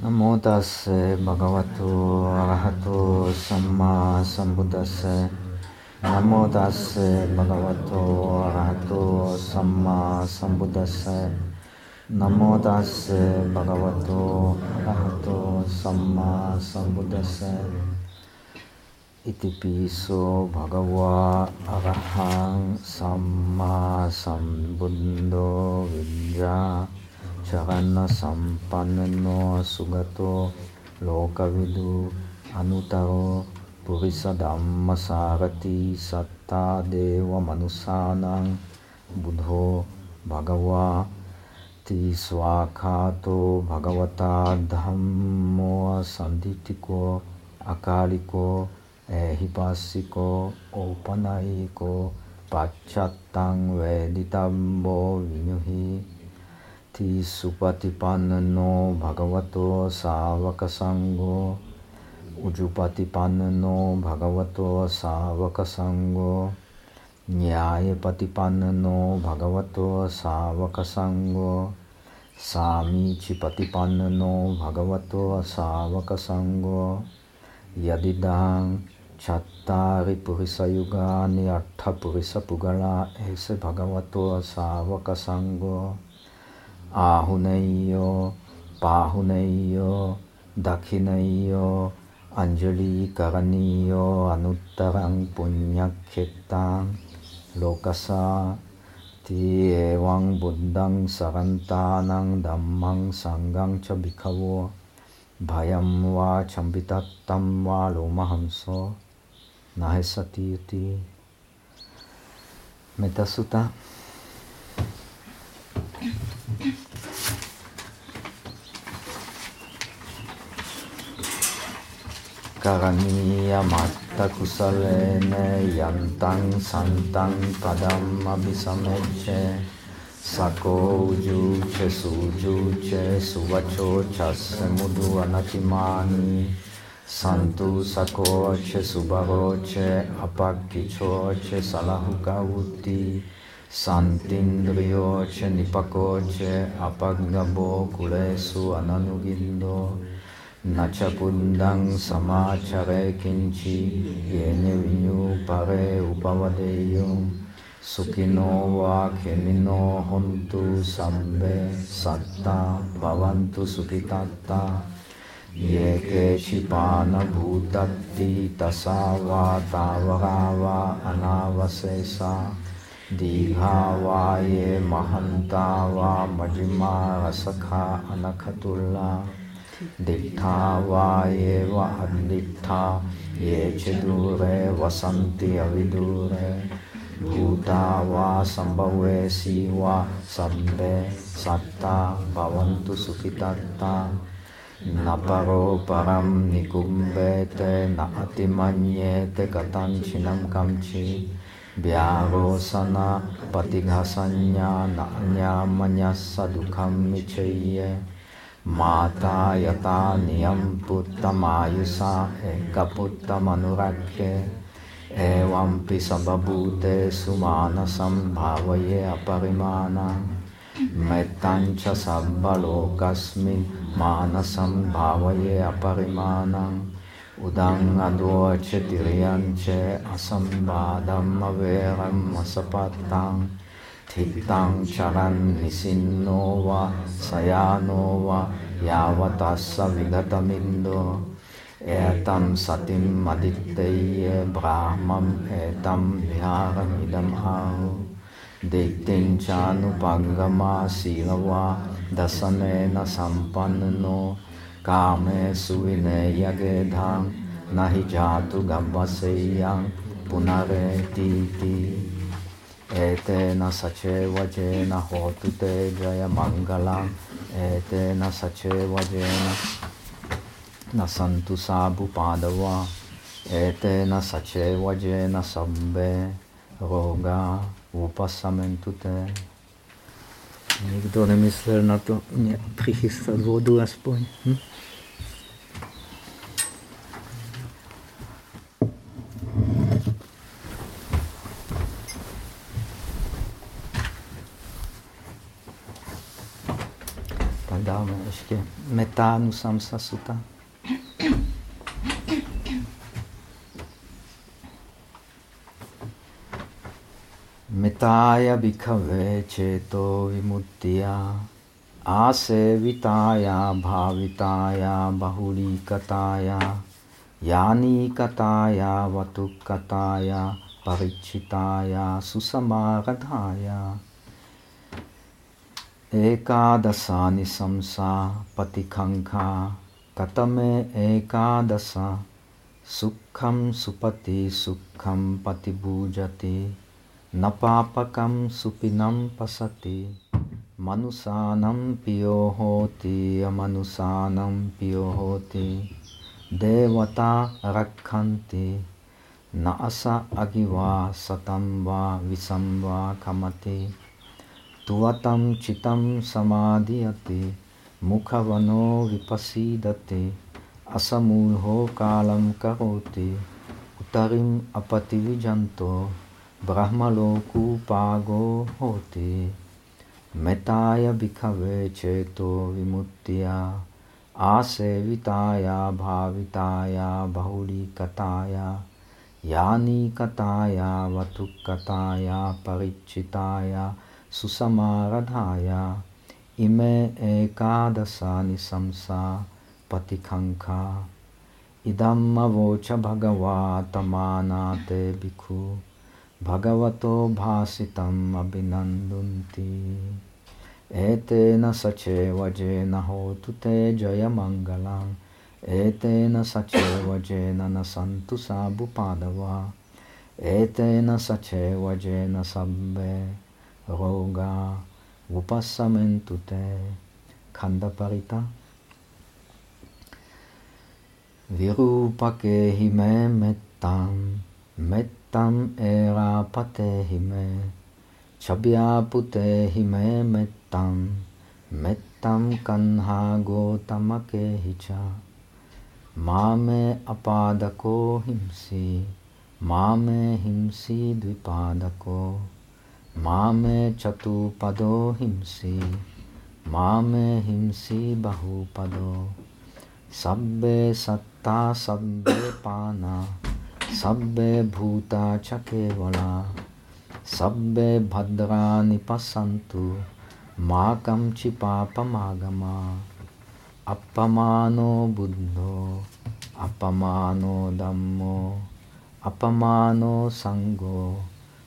Namo tase bhagavato arahato samma sambuddhase. Namo tase bhagavato arahato samma sambuddhase. Namo tase bhagavato arahato samma sambuddhase. Iti piso bhagava arahang samma sambuddho vidya චරන්න සම්පන්නනෝ සුගතෝ ලෝකවිදු අනුතරෝ පුරිස ධම්මසාරති සත්තා දේව මනුසානං බුද්ධෝ භගවා තිස්වාඛාතෝ භගවතා ධම්මෝ සම්දිතිකෝ අකාලිකෝ එහිපස්සිකෝ ඕපනයිකෝ පච්චත්තං වේදිතම්බෝ විනුහි ติสุปฏิปันโนภะคะวะโตสาวกสังโฆอุจุปฏิปันโนภะคะวะโตสาวกสังโฆญาณปฏิปันโนภะคะวะโตสาวกสังโฆสามีจิปฏิปันโนภะคะวะโตสาวกสังโฆยดิดัง චත්තාරි පුරිසයුගානි අට්ඨ පුරිස පුගලා එස භගවතෝ සාවක සංඝෝ Ahuneyo, Pahuneyo, Dakhineyo, Anjali Karaniyo, Anuttarang Punyakhetang, Lokasa, Ti Evang Buddhang Sarantanang Dhammang Sangang Chabhikavo, Bhayam Va Chambitattam Va Lomahamso, Nahesatiyati. Metasutta අත්තගනීය මත්ත කුසලේන යන්තන් සන්තන් පදම් අභිසමච්ච සකෝ උජුච සූජුච සුවචෝ චස්ස මුදු අනතිමානී සන්තු සකෝච සුභවෝච අපක්කිචෝච සලහුකවුති සන්තින්ද්‍රියෝච නිපකෝච අපක්ගබෝ කුලේසු අනනුගින්දෝ न च पुन्दं समाचरे किञ्चि येन विन्युपरे उपवदेयुं सुखिनो वा खिमिनो हन्तु सम्बे सत्ता भवन्तु सुखितत्ता ये केचिपानभूतत्ति तसा वा तावरा वा अनावशेषा दीघा वा ये महन्ता वा मजिमा रसखा अनखतुल्ला ดิทาวาเยวะหันดิทาเยชดูเรวสันติอวิดูเรภูตาวาสัมบเวสีวาสัมเบสัตตาภวันตุสุขิตัตตา Naparo param nikumbete naati manyete katančinam kamči Vyárosana patighasanya nanya manyasa dukham mičeje माता यथा नियं पुत्रमायुषा एकपुत्रमनुरक्ष्ये एवंपि सर्वभूतेषु मानसं भावये अपरिमाणं मेत्तं च सर्वलोकस्मिन् मानसं भावये अपरिमाणम् उदं अदोच तिर्यं च असंवादम् अवेरम् असपत्ताम् තිත්තං චරන් නිසින්නෝවා සයානෝවා යාවතස්ස විගතමින්දෝ. ඒතම් සතිම් මදිත්තය බ්‍රාහ්මම් ඒතම් විහාරමිදමහාවෝ දෙත්තෙන්චානු පංගමා සීලවා දසනේන සම්පන්නනෝ. කාමේ සුවිනයගේධං නහි ජාතු ගම්බසෙයං පුනරේතිතිී हि जातु गव्वसेयं पुनरेतीति एतेन सचेवजेन होतु ते जयमङ्गलम् एतेन सचेवजेन न सन्तु साबुपादवा एतेन सचेवजेन सब्बे रोगा upasamentu te. Nikdo nemyslel na to mě přichystat vodu aspoň. Hm? Sutta Nusamsa Sutta. मिताय विखवे चेतो विमुक्तिया आसेविताया भाविताया बहुलीकताया यानीकताया वतुकताया परिचिताया सुसमारधाया ekadasani samsa patikankha katame ekadasa sukham supati sukham patibhujati napapakam supinam pasati manusanam piyohoti amanusanam piyohoti devata rakhanti naasa agiva satam va visam va kamati त्वतं चितं समाधियते मुखवनो विपसीदते असमूहो कालं करोति उतरिम् अपतिविजन्तो ब्रह्मलोकूपागो होति मेताय भिखवे चेतो विमुक्त्या आसेविताया भाविताया बहुलीकताया यानीकताया वतुकताया परिचिताया susamaradhaya ime ekadasani samsa patikanka. Idamma vocha bhagavatamānāte bhikkhu. Bhagavato bhāsitam abhinandunti. Etena sacheva jena hotu te jayamangalam etena sacheva jena nasantu sabupādava etena sacheva na sabbe. रोगा उपसमन्तु ते तो खण्डपरिता विरूपके हि मे मेत्तां मेत्तम् एरापते हि मे। छव्यापुते हि मे मेत्तां मेत्तं कह्ना गोतमके हि च। मामे अपादको हिंसि, मामे हिंसि द्विपादको। Dvipadako mame chatupado himsi mame himsi bahupado sabbe satta sabbe pana Sabbe bhuta chakevala Sabbe bhadrani pasantu Makam chipapamagama Appamano buddho Appamano dhammo Appamano sangho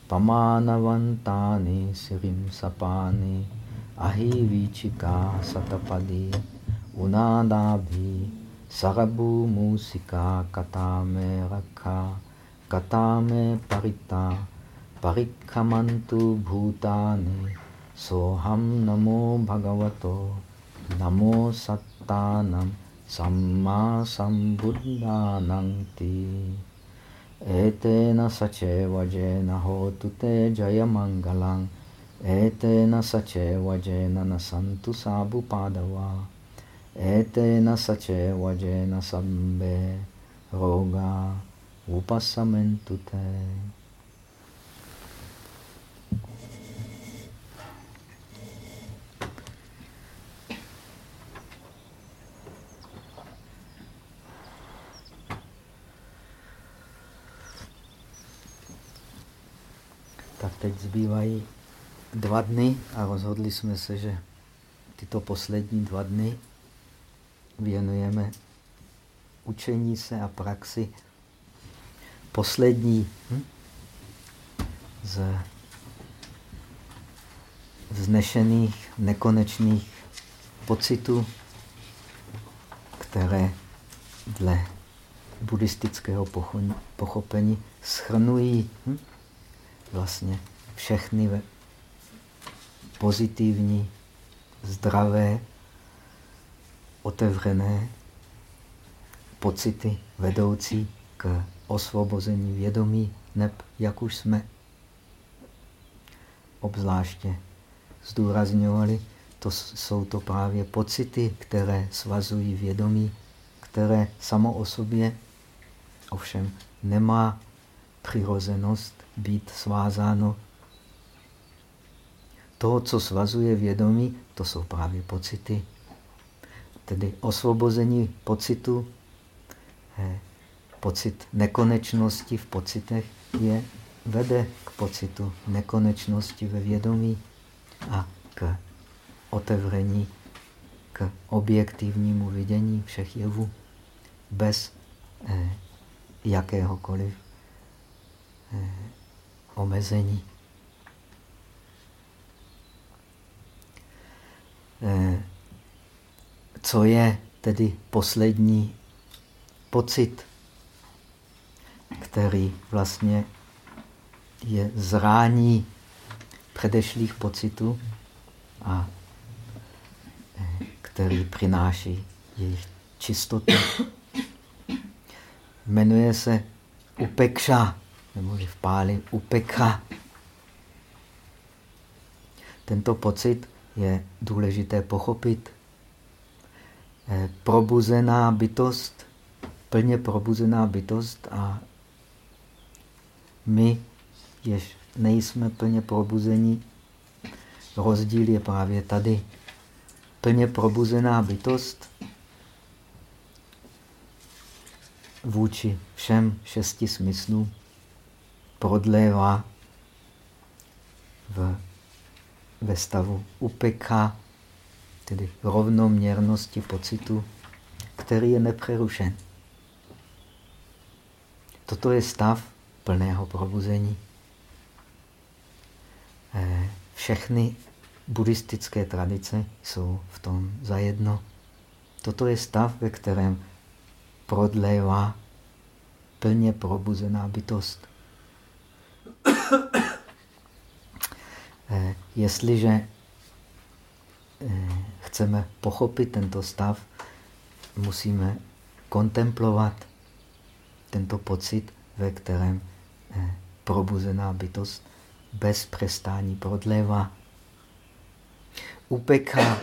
Pamanavantani sirim sapani Ahi vichika satapadi Unadabhi Sarabu musika katame rakha katame parita parikhamantu bhutani soham namo bhagavato namo sattanam etena sache vajena hotu te jaya mangalang etena sache vajena nasantu sabu padava Etena sache vajena sabbe roga upasamentu te. Tak teď zbývají dva dny a rozhodli jsme se, že tyto poslední dva dny věnujeme učení se a praxi poslední hm? z vznešených, nekonečných pocitů, které dle buddhistického pochopení schrnují hm? vlastně všechny pozitivní, zdravé otevřené pocity vedoucí k osvobození vědomí, neb jak už jsme obzvláště zdůrazňovali, to jsou to právě pocity, které svazují vědomí, které samo o sobě ovšem nemá přirozenost být svázáno. To, co svazuje vědomí, to jsou právě pocity Tedy osvobození pocitu, pocit nekonečnosti v pocitech je, vede k pocitu nekonečnosti ve vědomí a k otevření k objektivnímu vidění všech jevů bez jakéhokoliv omezení. Co je tedy poslední pocit, který vlastně je zrání předešlých pocitů a eh, který přináší jejich čistotu. Jmenuje se upekša, nebo v páli upekha. Tento pocit je důležité pochopit. Eh, probuzená bytost, plně probuzená bytost a my, jež nejsme plně probuzení, rozdíl je právě tady. Plně probuzená bytost vůči všem šesti smyslům prodlévá v, ve stavu upeka, tedy rovnoměrnosti pocitu, který je nepřerušen. Toto je stav plného probuzení. Eh, všechny buddhistické tradice jsou v tom zajedno. Toto je stav, ve kterém prodlévá plně probuzená bytost. Eh, jestliže eh, chceme pochopit tento stav, musíme kontemplovat tento pocit, ve kterém eh, probuzená bytost bez přestání prodlévá. Upekha,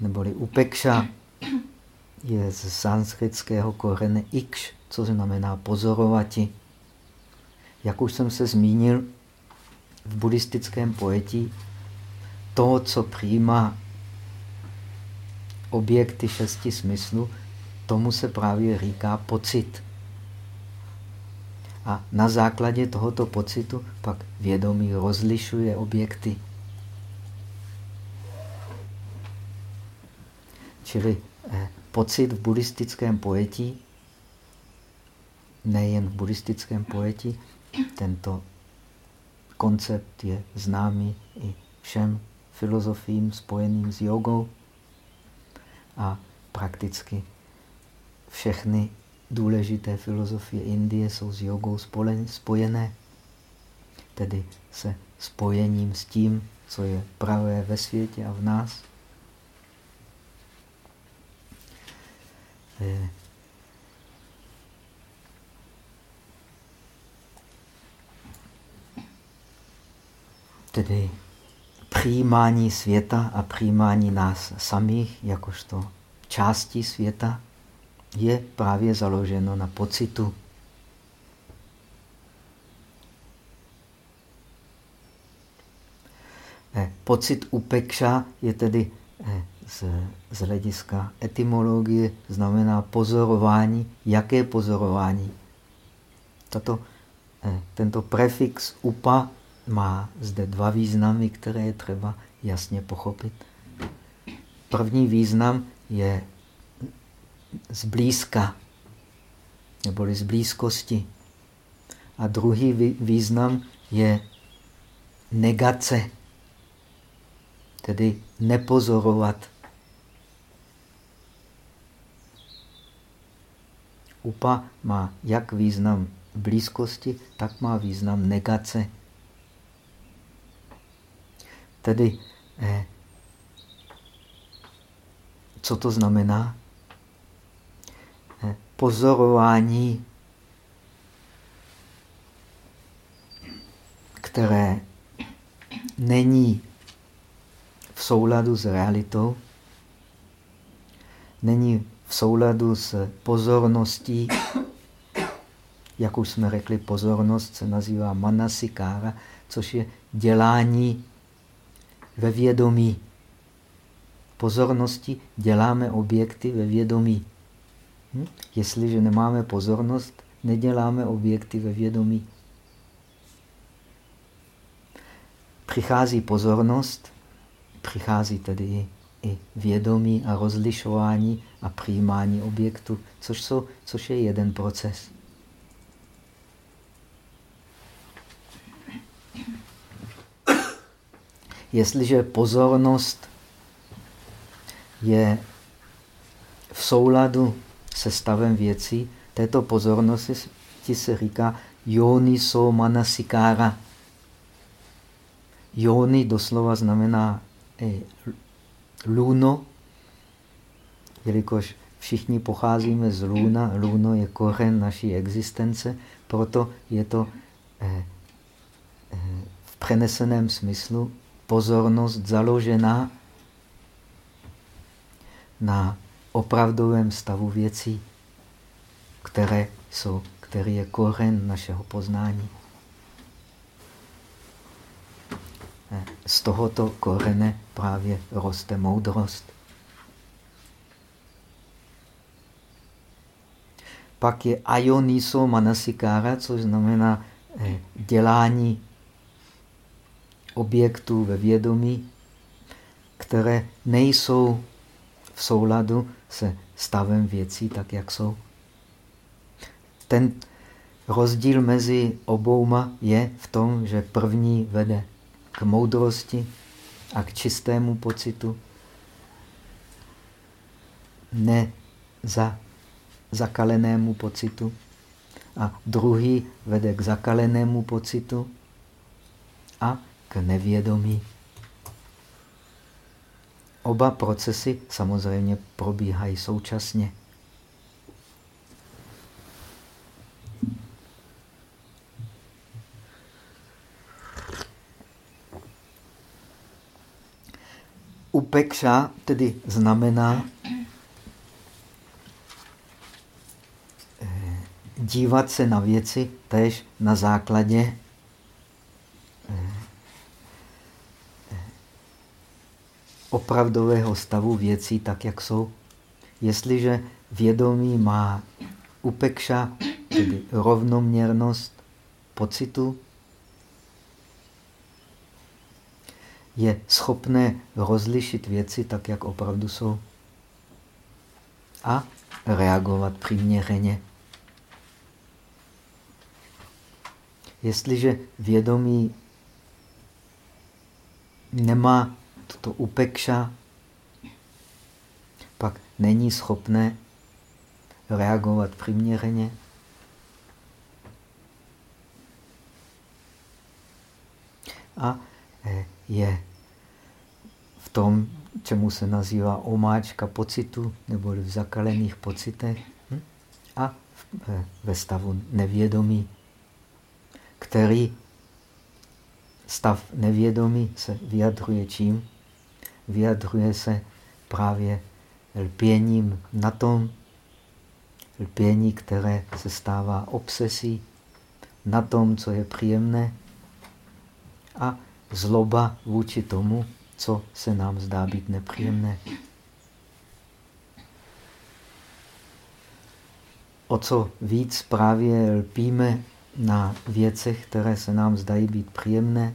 neboli upekša, je z sanskritského korene ikš, co znamená pozorovati. Jak už jsem se zmínil, v buddhistickém pojetí to, co přijímá objekty šesti smyslu, tomu se právě říká pocit. A na základě tohoto pocitu pak vědomí rozlišuje objekty. Čili eh, pocit v buddhistickém pojetí, nejen v buddhistickém pojetí, tento koncept je známý i všem filozofím spojeným s jogou a prakticky všechny důležité filozofie Indie jsou s jogou spojené, tedy se spojením s tím, co je pravé ve světě a v nás. Tedy přijímání světa a přijímání nás samých jakožto části světa je právě založeno na pocitu. Eh, pocit upekša je tedy eh, z, z hlediska etymologie znamená pozorování. Jaké pozorování? Tato, eh, tento prefix upa má zde dva významy, které je třeba jasně pochopit. První význam je zblízka, neboli z blízkosti. A druhý význam je negace, tedy nepozorovat. Upa má jak význam blízkosti, tak má význam negace. Tedy, eh, co to znamená? Eh, pozorování, které není v souladu s realitou, není v souladu s pozorností, jak už jsme řekli, pozornost se nazývá manasikára, což je dělání ve vědomí. pozornosti děláme objekty ve vědomí. Hm? Jestliže nemáme pozornost, neděláme objekty ve vědomí. Přichází pozornost, přichází tedy i vědomí a rozlišování a přijímání objektu, což, jsou, což je jeden proces. Jestliže pozornost je v souladu se stavem věcí, této pozornosti se říká Yoni so manasikára. Yoni doslova znamená eh, luno, jelikož všichni pocházíme z luna, luno je kořen naší existence, proto je to eh, eh, v přeneseném smyslu pozornost založená na opravdovém stavu věcí, které jsou, který je kořen našeho poznání. Z tohoto korene právě roste moudrost. Pak je ayoniso manasikára, což znamená eh, dělání objektů ve vědomí, které nejsou v souladu se stavem věcí tak, jak jsou. Ten rozdíl mezi obouma je v tom, že první vede k moudrosti a k čistému pocitu, ne za zakalenému pocitu. A druhý vede k zakalenému pocitu a nevědomí. Oba procesy samozřejmě probíhají současně. Upekša tedy znamená eh, dívat se na věci tež na základě opravdového stavu věcí tak, jak jsou. Jestliže vědomí má upekša, tedy rovnoměrnost pocitu, je schopné rozlišit věci tak, jak opravdu jsou a reagovat přiměřeně. Jestliže vědomí nemá toto upekša pak není schopné reagovat přiměřeně. A eh, je v tom, čemu se nazývá omáčka pocitu, nebo v zakalených pocitech, hm? a eh, ve stavu nevědomí, který stav nevědomí se vyjadřuje čím? Vyjadřuje se právě lpěním na tom, lpění, které se stává obsesí, na tom, co je příjemné a zloba vůči tomu, co se nám zdá být nepříjemné. O co víc právě lpíme na věcech, které se nám zdají být příjemné,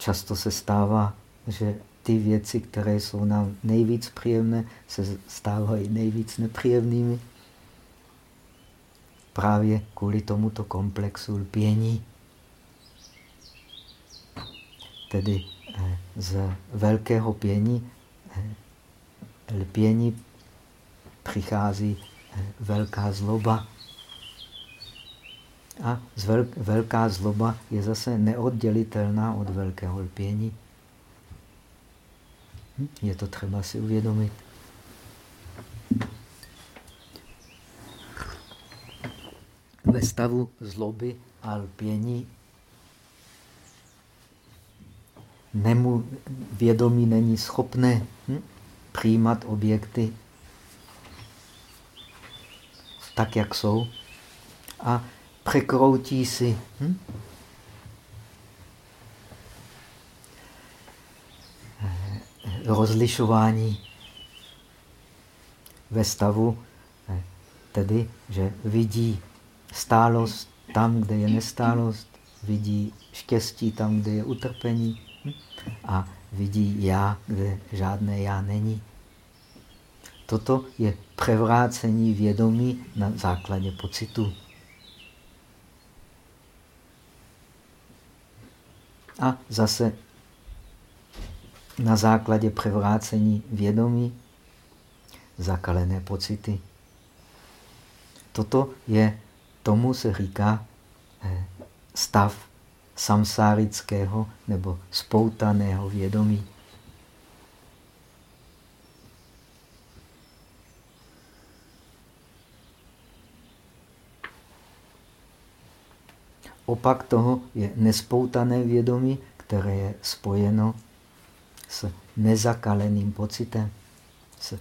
často se stává, že ty věci, které jsou nám nejvíc příjemné, se stávají nejvíc nepříjemnými. Právě kvůli tomuto komplexu lpění. Tedy eh, z velkého pění, eh, lpění přichází eh, velká zloba. A velká zloba je zase neoddělitelná od velkého lpění. Hm? Je to třeba si uvědomit. Ve stavu zloby a lpění nemu, vědomí není schopné hm? přijímat objekty tak, jak jsou. A překroutí si. Hm? rozlišování ve stavu, eh, tedy, že vidí stálost tam, kde je nestálost, vidí štěstí tam, kde je utrpení hm? a vidí já, kde žádné já není. Toto je převrácení vědomí na základě pocitu. A zase na základě převrácení vědomí zakalené pocity. Toto je, tomu se říká eh, stav samsárického nebo spoutaného vědomí. Opak toho je nespoutané vědomí, které je spojeno s nezakaleným pocitem, s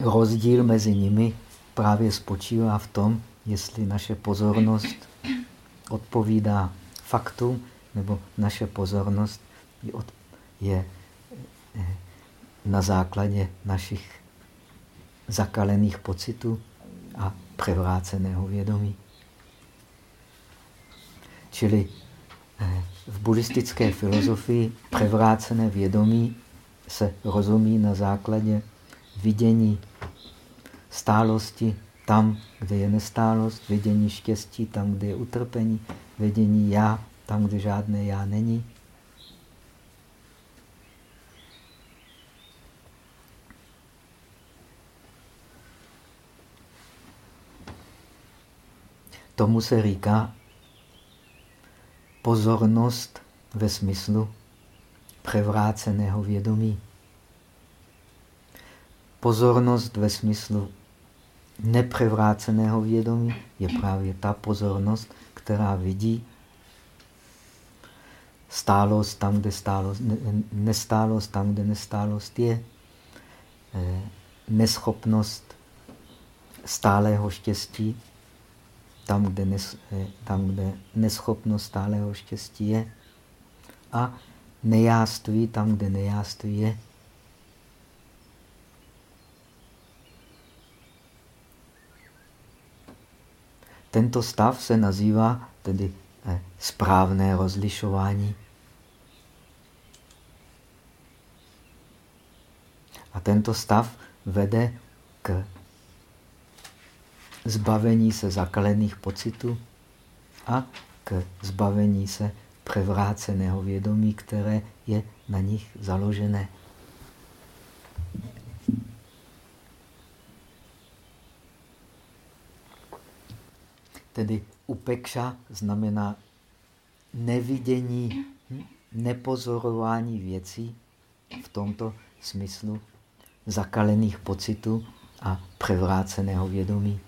rozdíl mezi nimi právě spočívá v tom, jestli naše pozornost odpovídá faktům, nebo naše pozornost je eh, na základě našich zakalených pocitů a převráceného vědomí. Čili eh, v buddhistické filozofii převrácené vědomí se rozumí na základě vidění stálosti tam, kde je nestálost, vidění štěstí tam, kde je utrpení, vidění já tam, kde žádné já není. Tomu se říká pozornost ve smyslu převráceného vědomí. Pozornost ve smyslu nepřevráceného vědomí je právě ta pozornost, která vidí stálost tam, kde stálost, nestálost tam, kde nestálost je, eh, neschopnost stálého štěstí tam, kde, nes, eh, tam, kde neschopnost stálého štěstí je a nejáství tam, kde nejáství je. Tento stav se nazývá tedy eh, správné rozlišování. A tento stav vede k zbavení se zakalených pocitů a k zbavení se převráceného vědomí, které je na nich založené. Tedy upekša znamená nevidění, hm, nepozorování věcí v tomto smyslu zakalených pocitů a převráceného vědomí.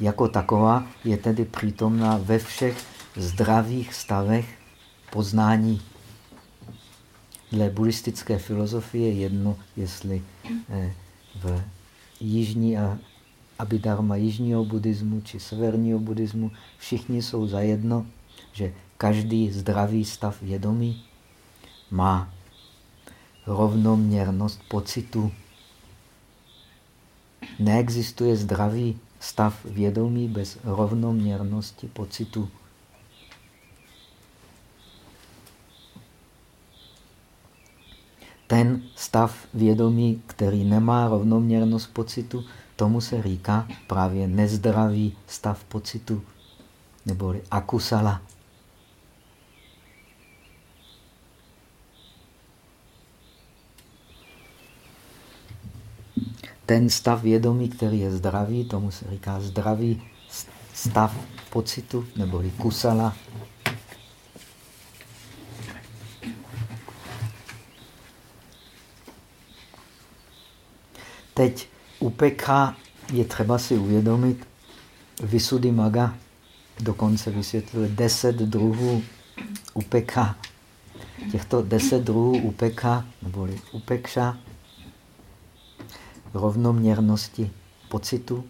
Jako taková je tedy přítomná ve všech zdravých stavech poznání. Dle buddhistické filozofie je jedno, jestli eh, v jižní a Abhidharma jižního buddhismu či severního buddhismu, všichni jsou zajedno, že každý zdravý stav vědomí má rovnoměrnost pocitu. Neexistuje zdravý stav vědomí bez rovnoměrnosti pocitu. Ten stav vědomí, který nemá rovnoměrnost pocitu, Tomu se říká právě nezdravý stav pocitu, neboli akusala. Ten stav vědomí, který je zdravý, tomu se říká zdravý stav pocitu, neboli kusala. Teď Upekha je třeba si uvědomit, Maga dokonce vysvětluje deset druhů upekha. Těchto deset druhů upekha, neboli upekša, rovnoměrnosti pocitu,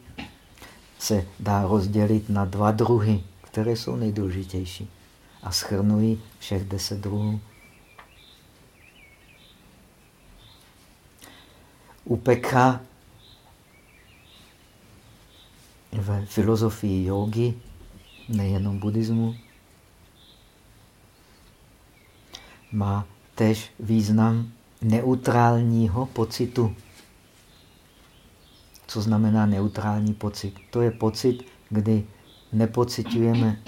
se dá rozdělit na dva druhy, které jsou nejdůležitější. A schrnují všech deset druhů. Upekha v filozofii jogy, nejenom buddhismu, má tež význam neutrálního pocitu. Co znamená neutrální pocit? To je pocit, kdy nepocitujeme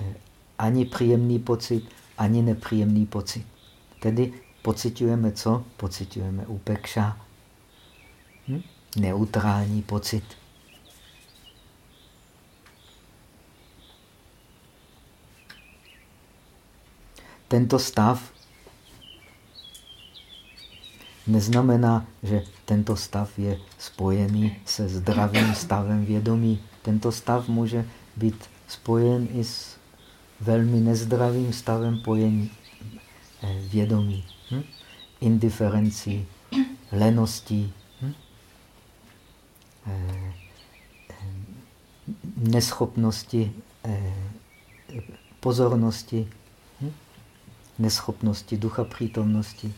eh, ani příjemný pocit, ani nepříjemný pocit. Tedy pocitujeme co? Pocitujeme upekša. Hm? Neutrální pocit. Tento stav neznamená, že tento stav je spojený se zdravým stavem vědomí. Tento stav může být spojen i s velmi nezdravým stavem pojení eh, vědomí. Hm? Indiferencí, leností, hm? eh, neschopnosti eh, pozornosti, hm? neschopnosti ducha přítomnosti.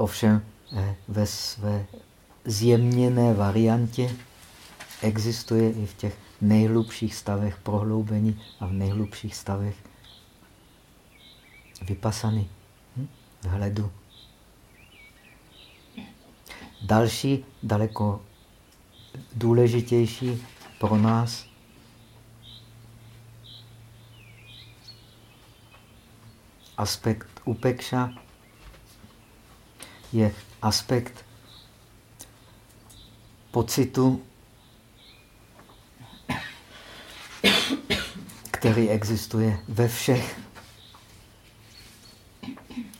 Ovšem eh, ve své zjemněné variantě existuje i v těch nejhlubších stavech prohloubení a v nejhlubších stavech vypasany hm? hledu. Další, daleko důležitější pro nás aspekt upekša je aspekt pocitu, který existuje ve všech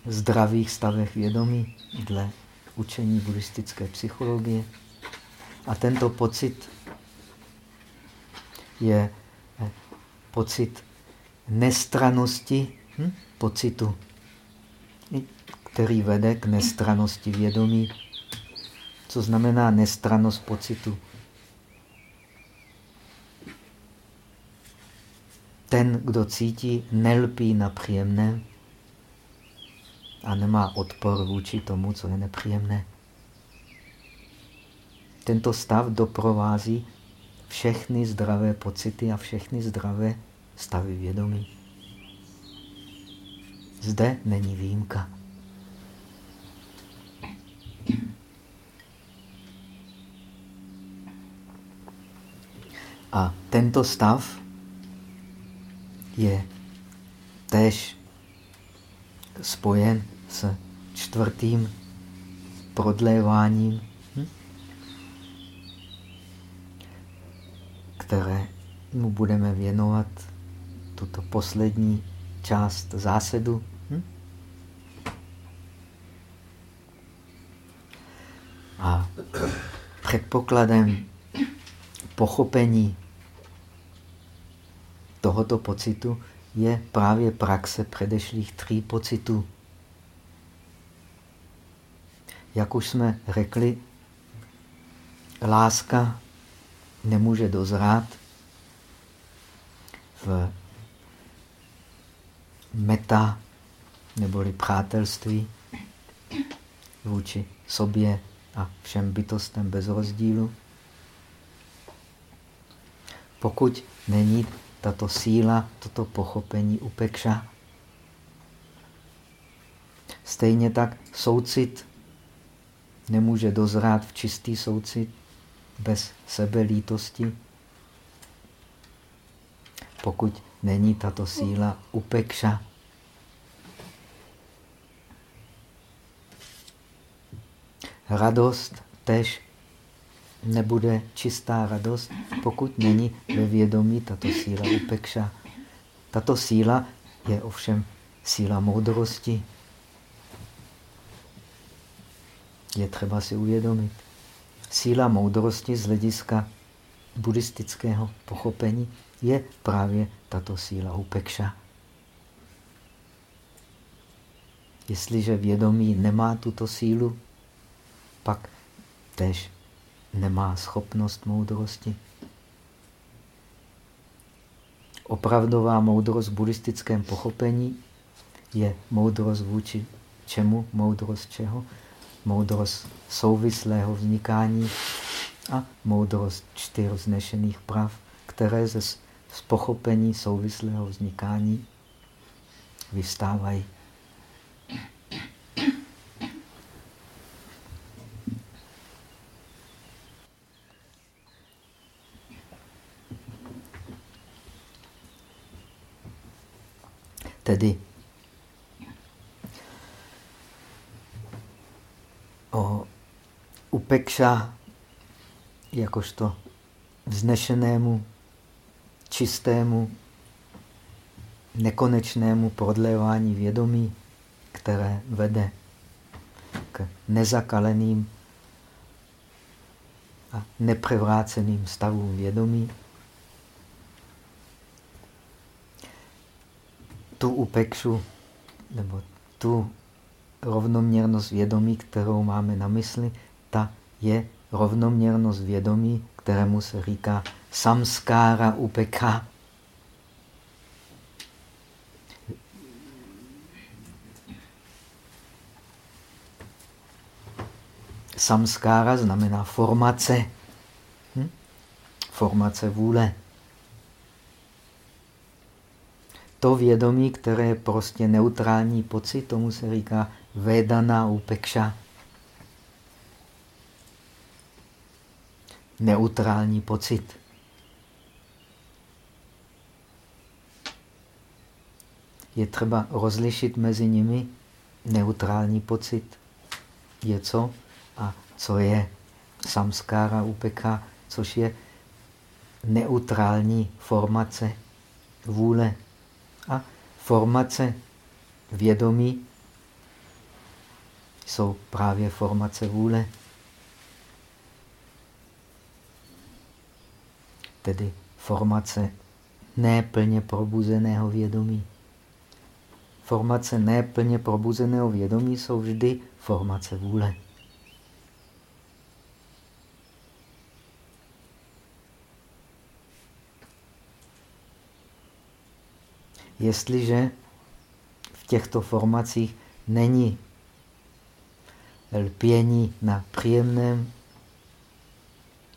zdravých stavech vědomí dle učení buddhistické psychologie. A tento pocit je eh, pocit nestranosti hm? pocitu který vede k nestranosti vědomí. Co znamená nestranost pocitu? Ten, kdo cítí, nelpí na příjemné a nemá odpor vůči tomu, co je nepříjemné. Tento stav doprovází všechny zdravé pocity a všechny zdravé stavy vědomí. Zde není výjimka. A tento stav je též spojen s čtvrtým prodléváním, hm? které mu budeme věnovat tuto poslední část zásadu. Hm? A předpokladem pochopení tohoto pocitu je právě praxe předešlých tří pocitů. Jak už jsme řekli, láska nemůže dozrát v meta neboli přátelství vůči sobě a všem bytostem bez rozdílu. Pokud není tato síla, toto pochopení upekša. Stejně tak soucit nemůže dozrát v čistý soucit bez sebelítosti, pokud není tato síla upekša. Radost tež nebude čistá radost, pokud není ve vědomí tato síla upekša. Tato síla je ovšem síla moudrosti. Je třeba si uvědomit. Síla moudrosti z hlediska buddhistického pochopení je právě tato síla upekša. Jestliže vědomí nemá tuto sílu, pak tež nemá schopnost moudrosti. Opravdová moudrost v buddhistickém pochopení je moudrost vůči čemu? Moudrost čeho? Moudrost souvislého vznikání a moudrost čtyř znešených prav, které ze, z pochopení souvislého vznikání vystávají. Tedy o upekša jakožto vznešenému, čistému, nekonečnému prodlévání vědomí, které vede k nezakaleným a neprevráceným stavům vědomí. Tu upekšu, nebo tu rovnoměrnost vědomí, kterou máme na mysli, ta je rovnoměrnost vědomí, kterému se říká samskára upeka. Samskára znamená formace. Hm? Formace vůle. To vědomí, které je prostě neutrální pocit, tomu se říká vedaná upekša. Neutrální pocit. Je třeba rozlišit mezi nimi neutrální pocit. Je co? A co je samskára upeka, což je neutrální formace vůle formace vědomí jsou právě formace vůle. Tedy formace neplně probuzeného vědomí. Formace neplně probuzeného vědomí jsou vždy formace vůle. Jestliže v těchto formacích není lpění na příjemném,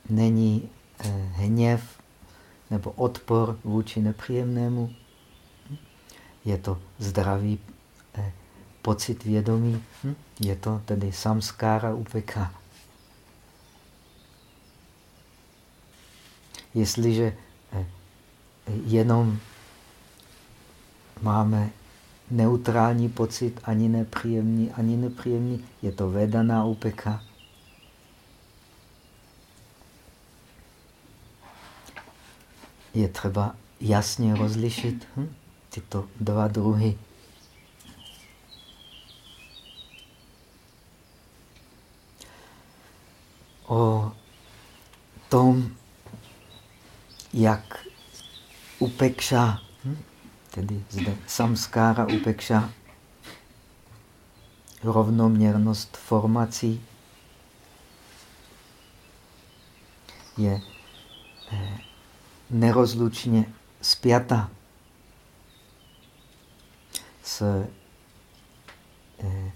není eh, hněv nebo odpor vůči nepříjemnému. Je to zdravý eh, pocit vědomí, hm? je to tedy samskára upeka. Jestliže eh, jenom máme neutrální pocit, ani nepříjemný, ani nepříjemný. Je to vedaná upeka. Je třeba jasně rozlišit hm, tyto dva druhy. O tom, jak upekša tedy zde samskára upekša, rovnoměrnost formací je eh, nerozlučně spjata s, eh,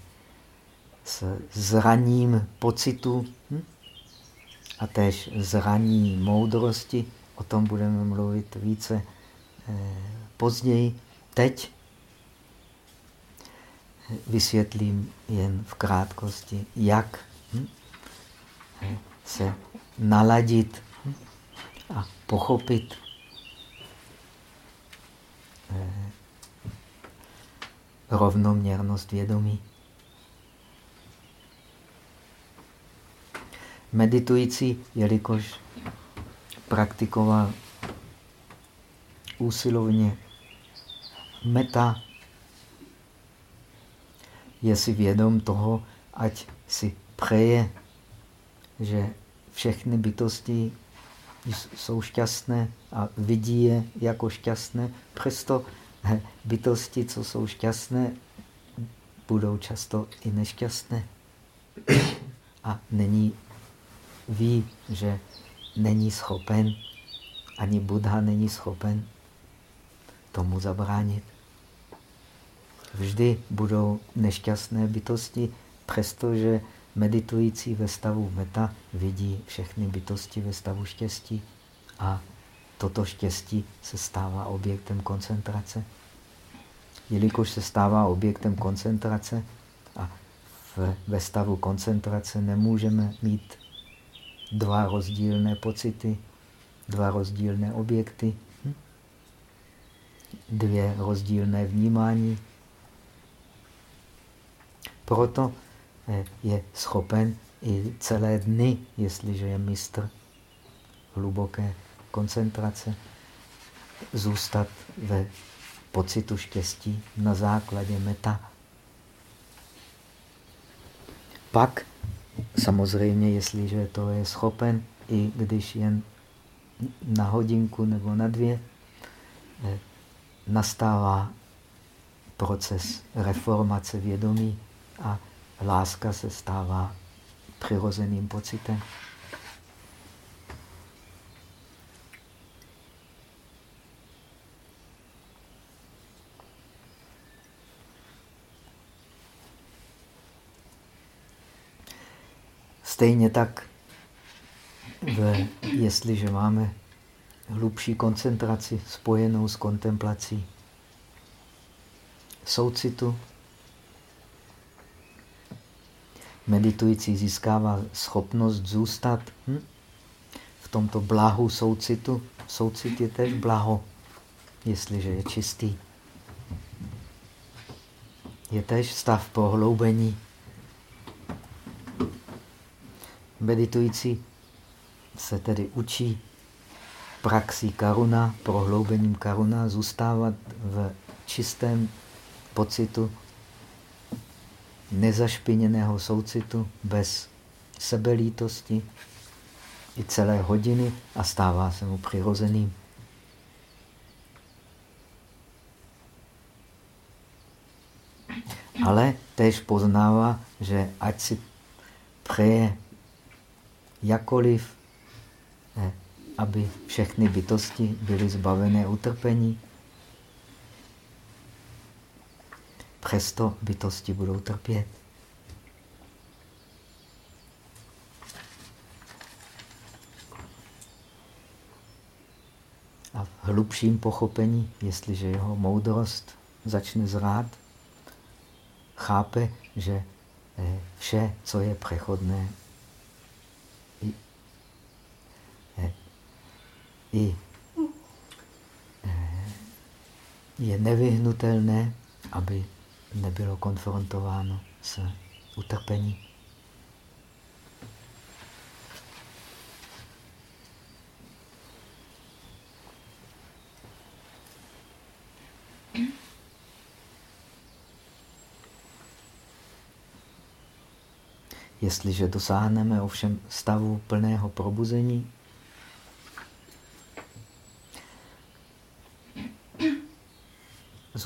s zraním pocitu hm? a též zraní moudrosti. O tom budeme mluvit více eh, později. Teď vysvětlím jen v krátkosti, jak hm, se naladit a pochopit eh, rovnoměrnost vědomí. Meditující, jelikož praktikoval úsilovně meta je si vědom toho, ať si přeje, že všechny bytosti jsou šťastné a vidí je jako šťastné. Přesto bytosti, co jsou šťastné, budou často i nešťastné. A není, ví, že není schopen, ani Buddha není schopen tomu zabránit. Vždy budou nešťastné bytosti, přestože meditující ve stavu meta vidí všechny bytosti ve stavu štěstí a toto štěstí se stává objektem koncentrace. Jelikož se stává objektem koncentrace a v, ve stavu koncentrace nemůžeme mít dva rozdílné pocity, dva rozdílné objekty, hm? dvě rozdílné vnímání. Proto eh, je schopen i celé dny, jestliže je mistr hluboké koncentrace, zůstat ve pocitu štěstí na základě meta. Pak samozřejmě, jestliže to je schopen, i když jen na hodinku nebo na dvě, eh, nastává proces reformace vědomí a láska se stává přirozeným pocitem. Stejně tak, v, jestliže máme hlubší koncentraci spojenou s kontemplací soucitu, meditující získává schopnost zůstat hm? v tomto blahu soucitu. Soucit je tež blaho, jestliže je čistý. Je tež stav prohloubení Meditující se tedy učí praxí karuna, prohloubením karuna, zůstávat v čistém pocitu nezašpiněného soucitu, bez sebelítosti i celé hodiny a stává se mu přirozeným. Ale též poznává, že ať si přeje jakoliv, ne, aby všechny bytosti byly zbavené utrpení. Přesto bytosti budou trpět. A v hlubším pochopení, jestliže jeho moudrost začne zrát, chápe, že eh, vše, co je přechodné, i eh, je nevyhnutelné, aby nebylo konfrontováno s utrpení. Jestliže dosáhneme ovšem stavu plného probuzení,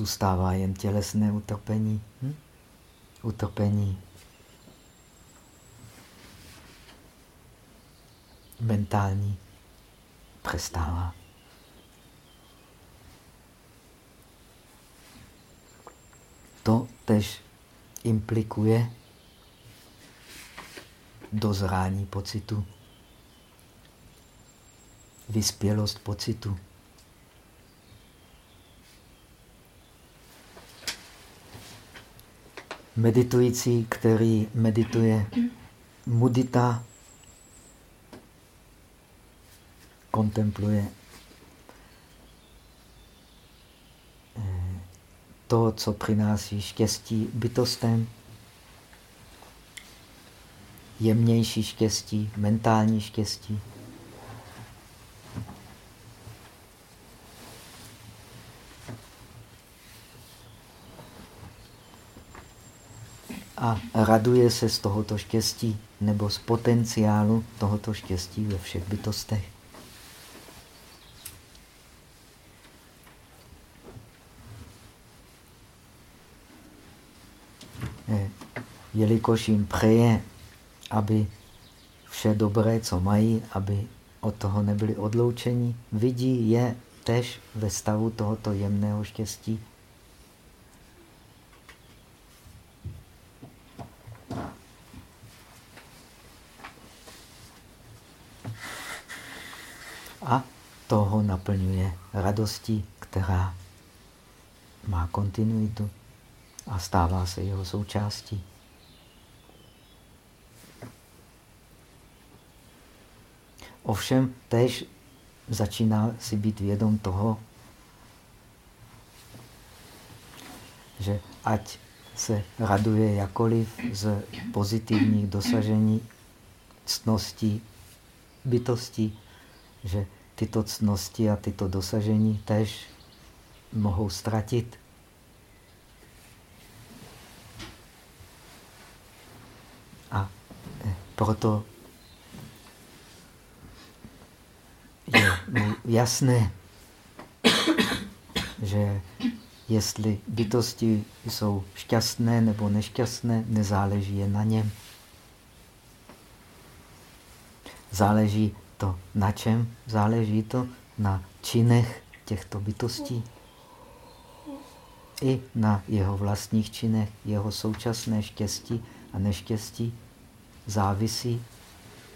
zůstává jen tělesné utrpení. Hm? Utrpení mentální přestává. To tež implikuje dozrání pocitu, vyspělost pocitu. Meditující, který medituje mudita, kontempluje eh, to, co přináší štěstí bytostem, jemnější štěstí, mentální štěstí. A raduje se z tohoto štěstí nebo z potenciálu tohoto štěstí ve všech bytostech. eh, jelikož jim přeje, aby vše dobré, co mají, aby od toho nebyli odloučeni, vidí je tež ve stavu tohoto jemného štěstí. A toho radostí, která má kontinuitu a stává se jeho součástí. Ovšem tež začíná si být vědom toho, že ať se raduje jakoliv z pozitivních dosažení ctností bytostí, že tyto ctnosti a tyto dosažení tež mohou ztratit. A eh, proto je jasné, že jestli bytosti jsou šťastné nebo nešťastné, nezáleží je na něm. Záleží to na čem? Záleží to na činech těchto bytostí. I na jeho vlastních činech, jeho současné štěstí a neštěstí závisí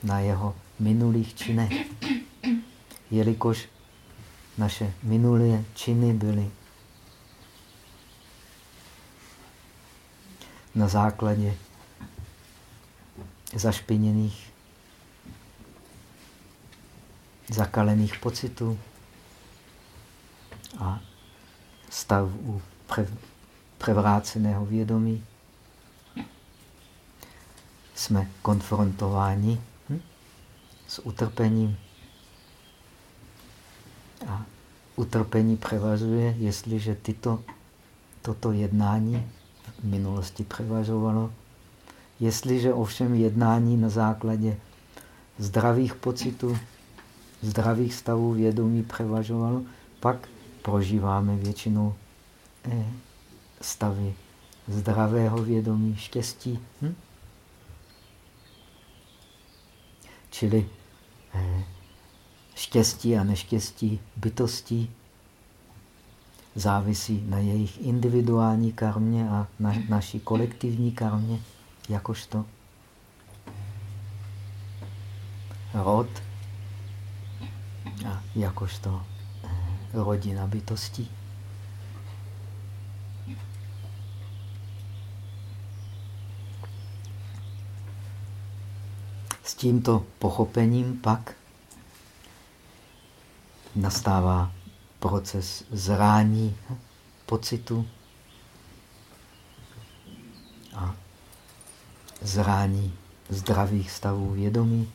na jeho minulých činech jelikož naše minulé činy byly na základě zašpiněných, zakalených pocitů a stav u převráceného vědomí jsme konfrontováni hm, s utrpením. A utrpení převažuje, jestliže tyto, toto jednání v minulosti převažovalo. Jestliže ovšem jednání na základě zdravých pocitů, zdravých stavů vědomí převažovalo, pak prožíváme většinou eh, stavy zdravého vědomí, štěstí. Hm? Čili eh, štěstí a neštěstí bytostí závisí na jejich individuální karmě a na naší kolektivní karmě, jakožto rod a jakožto eh, rodina bytostí. S tímto pochopením pak nastává proces zrání pocitu a zrání zdravých stavů vědomí.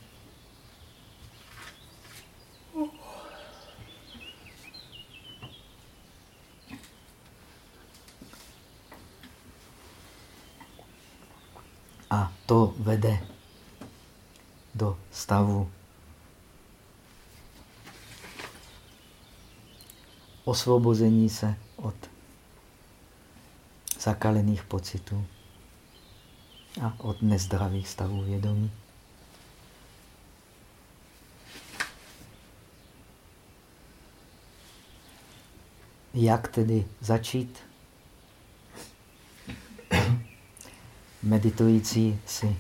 A to vede do stavu osvobození se od zakalených pocitů a od nezdravých stavů vědomí. Jak tedy začít? Meditující si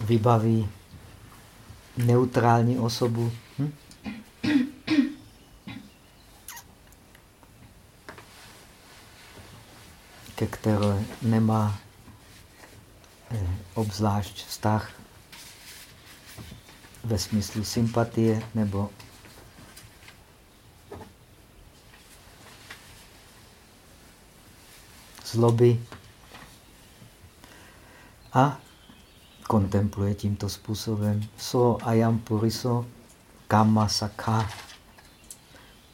vybaví neutrální osobu. Hm? ke které nemá eh, obzvlášť vztah ve smyslu sympatie nebo zloby a kontempluje tímto způsobem. So ayam puriso kama sakha.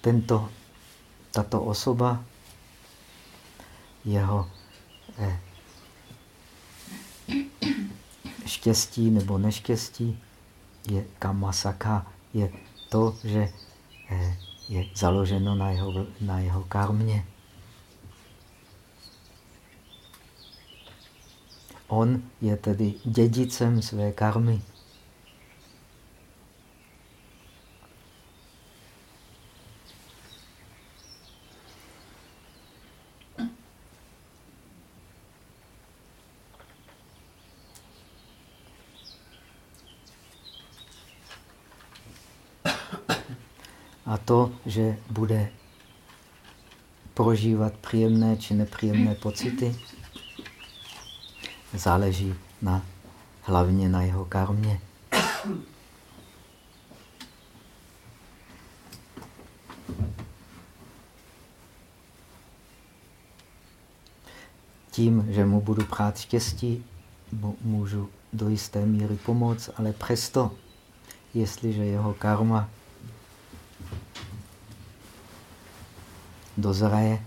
Tento, tato osoba jeho eh, štěstí nebo neštěstí je kamasaka, je to, že eh, je založeno na jeho, na jeho karmě. On je tedy dědicem své karmy. A to, že bude prožívat příjemné či nepříjemné pocity, záleží na, hlavně na jeho karmě. Tím, že mu budu prát štěstí, můžu do jisté míry pomoct, ale přesto, jestliže jeho karma dozraje,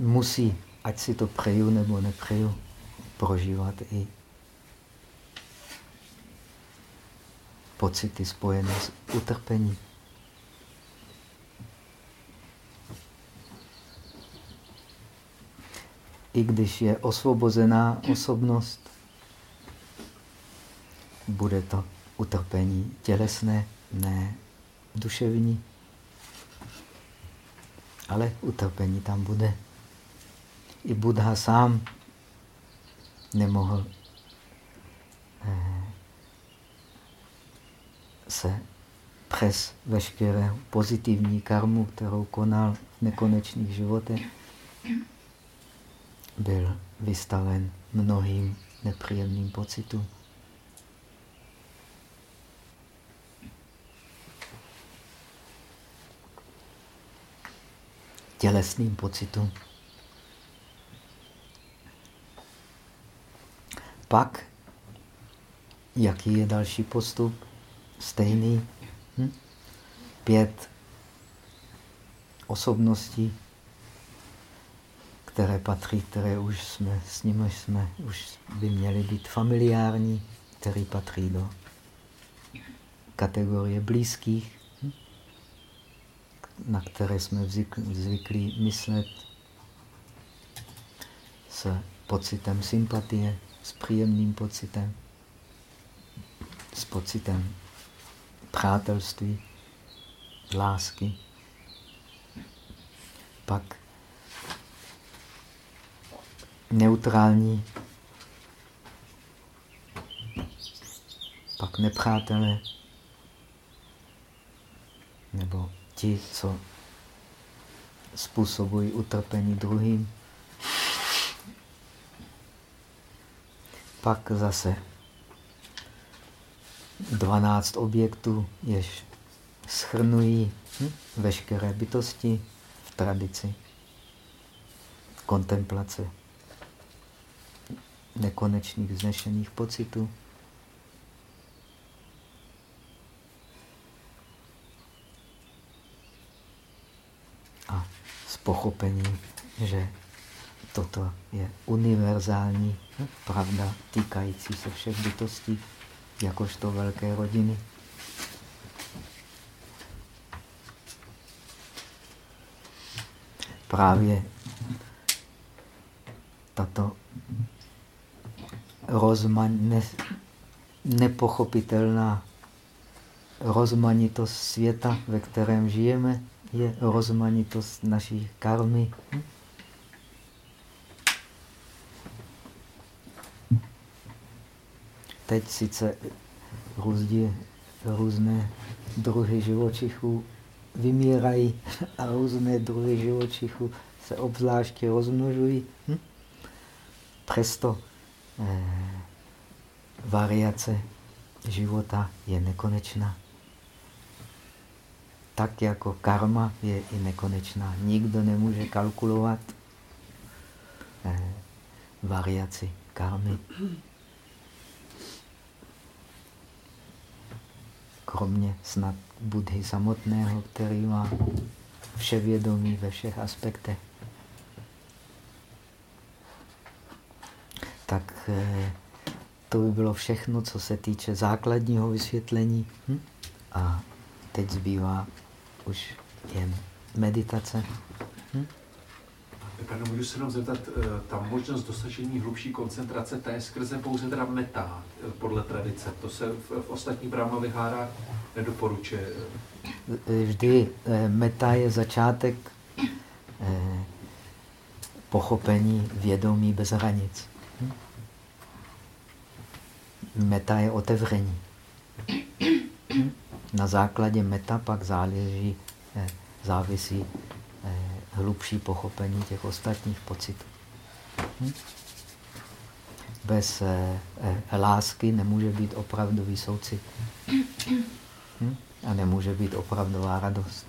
musí, ať si to přeju nebo nepřeju, prožívat i pocity spojené s utrpením. I když je osvobozená osobnost, bude to utrpení tělesné, ne duševní, ale utrpení tam bude. I Buddha sám nemohl eh, se přes veškeré pozitivní karmu, kterou konal v nekonečných životech, byl vystaven mnohým nepříjemným pocitům. tělesným pocitům. Pak, jaký je další postup? Stejný. Hm? Pět osobností, které patří, které už jsme, s nimi jsme, už by měly být familiární, které patří do kategorie blízkých na které jsme zvyklí myslet s pocitem sympatie, s příjemným pocitem, s pocitem přátelství, lásky. Pak neutrální, pak nepřátelé, nebo ti, co způsobují utrpení druhým. Pak zase 12 objektů, jež schrnují hm, veškeré bytosti v tradici kontemplace nekonečných vznešených pocitů. pochopení, že toto je univerzální pravda týkající se všech bytostí, jakožto velké rodiny. Právě tato rozman, ne, nepochopitelná rozmanitost světa, ve kterém žijeme, je rozmanitost naší karmy. Teď sice různě, různé druhy živočichů vymírají a různé druhy živočichů se obzvláště rozmnožují. Hm? Přesto eh, variace života je nekonečná tak jako karma je i nekonečná. Nikdo nemůže kalkulovat eh, variaci karmy. Kromě snad Budhy samotného, který má vševědomí ve všech aspektech. Tak eh, to by bylo všechno, co se týče základního vysvětlení. Hm? A teď zbývá už jen meditace. Hm? Pane, můžu se jenom zeptat, eh, ta možnost dosažení hlubší koncentrace, ta je skrze pouze teda meta, eh, podle tradice. To se v, v ostatních brahmavihárách nedoporučuje. Vždy meta je začátek pochopení vědomí bez hranic. Meta je otevření. Na základě meta pak záleží, závisí hlubší pochopení těch ostatních pocitů. Hm? Bez eh, eh, lásky nemůže být opravdový soucit. Hm? A nemůže být opravdová radost.